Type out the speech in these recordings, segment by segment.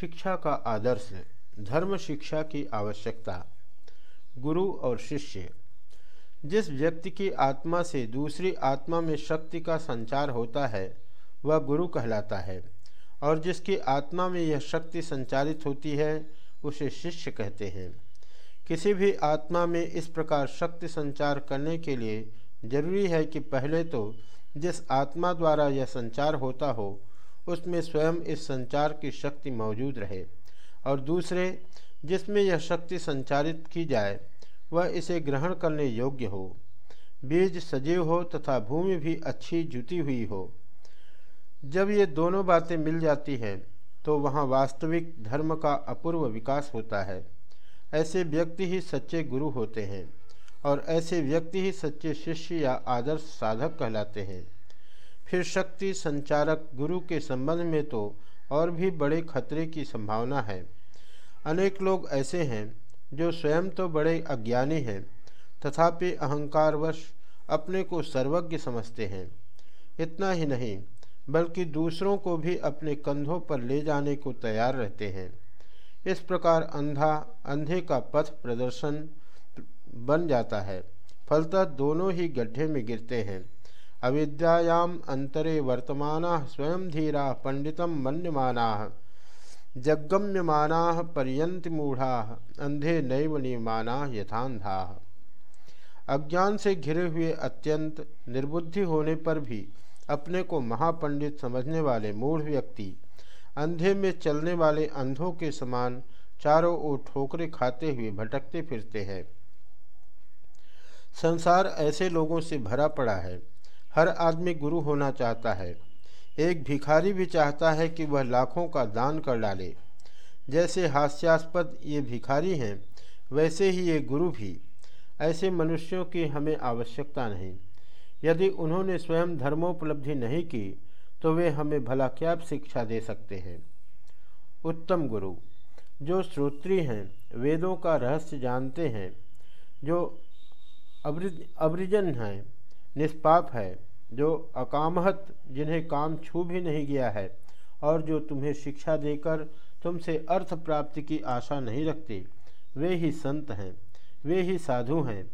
शिक्षा का आदर्श धर्म शिक्षा की आवश्यकता, गुरु और शिष्य। जिस व्यक्ति की आत्मा से दूसरी आत्मा में शक्ति का संचार होता है, वह गुरु कहलाता है। और जिसकी आत्मा में यह शक्ति संचारित होती है, उसे शिष्य कहते हैं। किसी भी आत्मा में इस प्रकार शक्ति संचार करने के लिए ज़रूरी है कि पहले तो जिस आत्मा द्वारा यह संचार होता हो उसमें स्वयं इस संचार की शक्ति मौजूद रहे और दूसरे, जिसमें यह शक्ति संचारित की जाए, वह इसे ग्रहण करने योग्य हो। बीज सजीव हो तथा भूमि भी अच्छी जुती हुई हो। जब ये दोनों बातें मिल जाती हैं तो वहाँ वास्तविक धर्म का अपूर्व विकास होता है। ऐसे व्यक्ति ही सच्चे गुरु होते हैं और ऐसे व्यक्ति ही सच्चे शिष्य या आदर्श साधक कहलाते हैं। फिर शक्ति संचारक गुरु के संबंध में तो और भी बड़े खतरे की संभावना है। अनेक लोग ऐसे हैं जो स्वयं तो बड़े अज्ञानी हैं, तथापि अहंकारवश अपने को सर्वज्ञ समझते हैं। इतना ही नहीं, बल्कि दूसरों को भी अपने कंधों पर ले जाने को तैयार रहते हैं। इस प्रकार अंधा, अंधे का पथ प्रदर्शन बन जाता है, फलतः दोनों ही गड्ढे में गिरते हैं। अविद्यायाम अंतरे वर्तमान स्वयं धीरा पंडित मन्यमाना जगम्यमाना पर्यंत मूढ़ा, अंधे नैव नियमाना यथांधा अज्ञान से घिरे हुए अत्यंत निर्बुद्धि होने पर भी अपने को महापंडित समझने वाले मूढ़ व्यक्ति, अंधे में चलने वाले अंधों के समान चारों ओर ठोकरे खाते हुए भटकते फिरते हैं। संसार ऐसे लोगों से भरा पड़ा है हर आदमी गुरु होना चाहता है। एक भिखारी भी चाहता है कि वह लाखों का दान कर डाले। जैसे हास्यास्पद ये भिखारी हैं, वैसे ही ये गुरु भी। ऐसे मनुष्यों की हमें आवश्यकता नहीं। यदि उन्होंने स्वयं धर्मोपलब्धि नहीं की तो वे हमें भला क्या शिक्षा दे सकते हैं। उत्तम गुरु। जो श्रोत्री हैं, वेदों का रहस्य जानते हैं। जो अवृजन है, निष्पाप है जो अकामहत, जिन्हें काम छू भी नहीं गया है, और जो तुम्हें शिक्षा देकर तुमसे अर्थ प्राप्ति की आशा नहीं रखते, वे ही संत हैं, वे ही साधु हैं।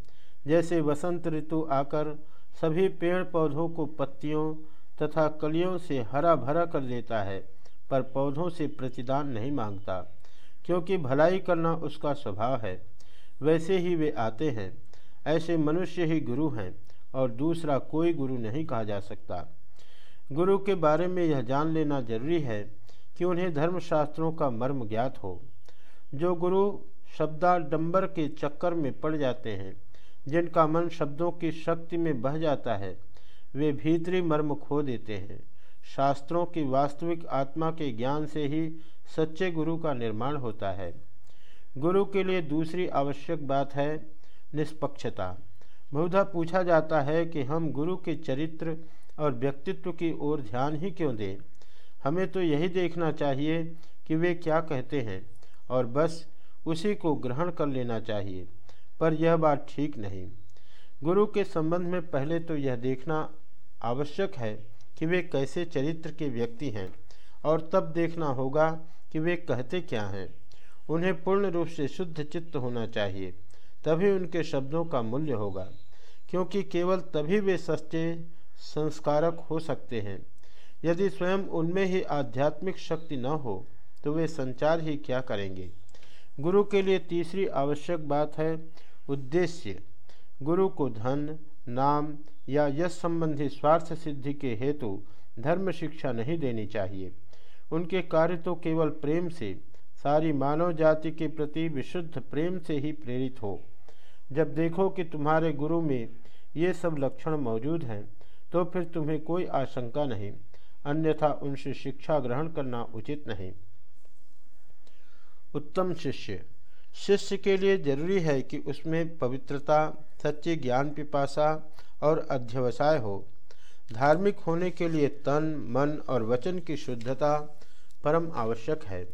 जैसे वसंत ऋतु आकर सभी पेड़ पौधों को पत्तियों तथा कलियों से हरा भरा कर देता है, पर पौधों से प्रतिदान नहीं माँगता, क्योंकि भलाई करना उसका स्वभाव है। वैसे ही वे आते हैं, ऐसे मनुष्य ही गुरु हैं। और दूसरा कोई गुरु नहीं कहा जा सकता। गुरु के बारे में यह जान लेना ज़रूरी है कि उन्हें धर्मशास्त्रों का मर्म ज्ञात हो। जो गुरु शब्दाडंबर के चक्कर में पड़ जाते हैं, जिनका मन शब्दों की शक्ति में बह जाता है, वे भीतरी मर्म खो देते हैं। शास्त्रों की वास्तविक आत्मा के ज्ञान से ही सच्चे गुरु का निर्माण होता है। गुरु के लिए दूसरी आवश्यक बात है निष्पक्षता। बहुधा पूछा जाता है कि हम गुरु के चरित्र और व्यक्तित्व की ओर ध्यान ही क्यों दें? हमें तो यही देखना चाहिए कि वे क्या कहते हैं और बस उसी को ग्रहण कर लेना चाहिए, पर यह बात ठीक नहीं। गुरु के संबंध में पहले तो यह देखना आवश्यक है कि वे कैसे चरित्र के व्यक्ति हैं और तब देखना होगा कि वे कहते क्या हैं। उन्हें पूर्ण रूप से शुद्ध चित्त होना चाहिए, तभी उनके शब्दों का मूल्य होगा। क्योंकि केवल तभी वे सच्चे संस्कारक हो सकते हैं। यदि स्वयं उनमें ही आध्यात्मिक शक्ति न हो तो वे संचार ही क्या करेंगे? गुरु के लिए तीसरी आवश्यक बात है उद्देश्य। गुरु को धन, नाम या यश संबंधी स्वार्थ सिद्धि के हेतु धर्म शिक्षा नहीं देनी चाहिए। उनके कार्य तो केवल प्रेम से, सारी मानव जाति के प्रति विशुद्ध प्रेम से ही प्रेरित हो। जब देखो कि तुम्हारे गुरु में ये सब लक्षण मौजूद हैं तो फिर तुम्हें कोई आशंका नहीं, अन्यथा उनसे शिक्षा ग्रहण करना उचित नहीं। उत्तम शिष्य शिष्य के लिए ज़रूरी है कि उसमें पवित्रता, सच्चे ज्ञान पिपासा और अध्यवसाय हो। धार्मिक होने के लिए तन, मन और वचन की शुद्धता परम आवश्यक है।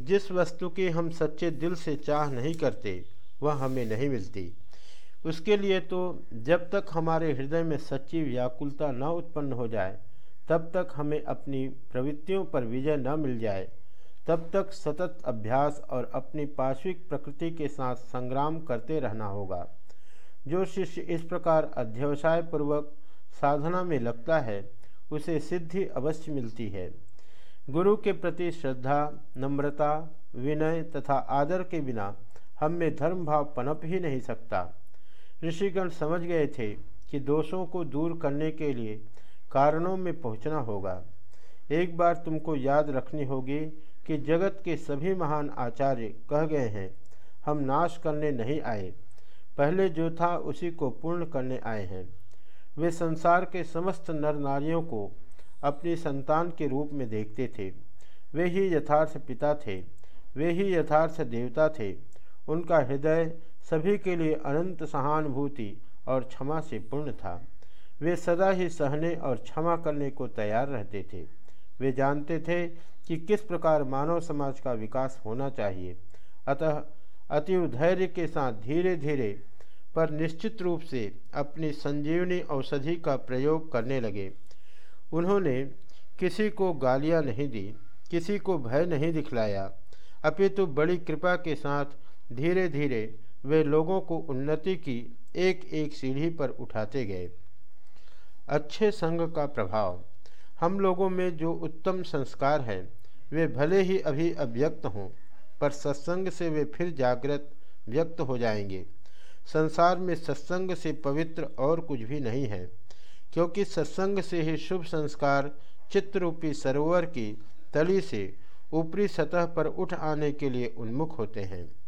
जिस वस्तु की हम सच्चे दिल से चाह नहीं करते, वह हमें नहीं मिलती। उसके लिए तो जब तक हमारे हृदय में सच्ची व्याकुलता न उत्पन्न हो जाए, तब तक हमें अपनी प्रवृत्तियों पर विजय न मिल जाए, तब तक सतत अभ्यास और अपनी पार्श्विक प्रकृति के साथ संग्राम करते रहना होगा। जो शिष्य इस प्रकार अध्यवसाय पूर्वक साधना में लगता है, उसे सिद्धि अवश्य मिलती है। गुरु के प्रति श्रद्धा, नम्रता, विनय तथा आदर के बिना हम में धर्म भाव पनप ही नहीं सकता। ऋषिगण समझ गए थे कि दोषों को दूर करने के लिए कारणों में पहुँचना होगा। एक बार तुमको याद रखनी होगी कि जगत के सभी महान आचार्य कह गए हैं, हम नाश करने नहीं आए। पहले जो था उसी को पूर्ण करने आए हैं। वे संसार के समस्त नर नारियों को अपनी संतान के रूप में देखते थे। वे ही यथार्थ पिता थे, वे ही यथार्थ देवता थे। उनका हृदय सभी के लिए अनंत सहानुभूति और क्षमा से पूर्ण था। वे सदा ही सहने और क्षमा करने को तैयार रहते थे। वे जानते थे कि किस प्रकार मानव समाज का विकास होना चाहिए। अतः अति धैर्य के साथ धीरे धीरे पर निश्चित रूप से अपनी संजीवनी औषधि का प्रयोग करने लगे। उन्होंने किसी को गालियाँ नहीं दी, किसी को भय नहीं दिखलाया। अपितु बड़ी कृपा के साथ धीरे धीरे वे लोगों को उन्नति की एक एक सीढ़ी पर उठाते गए। अच्छे संग का प्रभाव। हम लोगों में जो उत्तम संस्कार हैं, वे भले ही अभी अव्यक्त हों, पर सत्संग से वे फिर जागृत, व्यक्त हो जाएँगे। संसार में सत्संग से पवित्र और कुछ भी नहीं है, क्योंकि सत्संग से ही शुभ संस्कार चित्रूपी सरोवर की तली से ऊपरी सतह पर उठ आने के लिए उन्मुख होते हैं।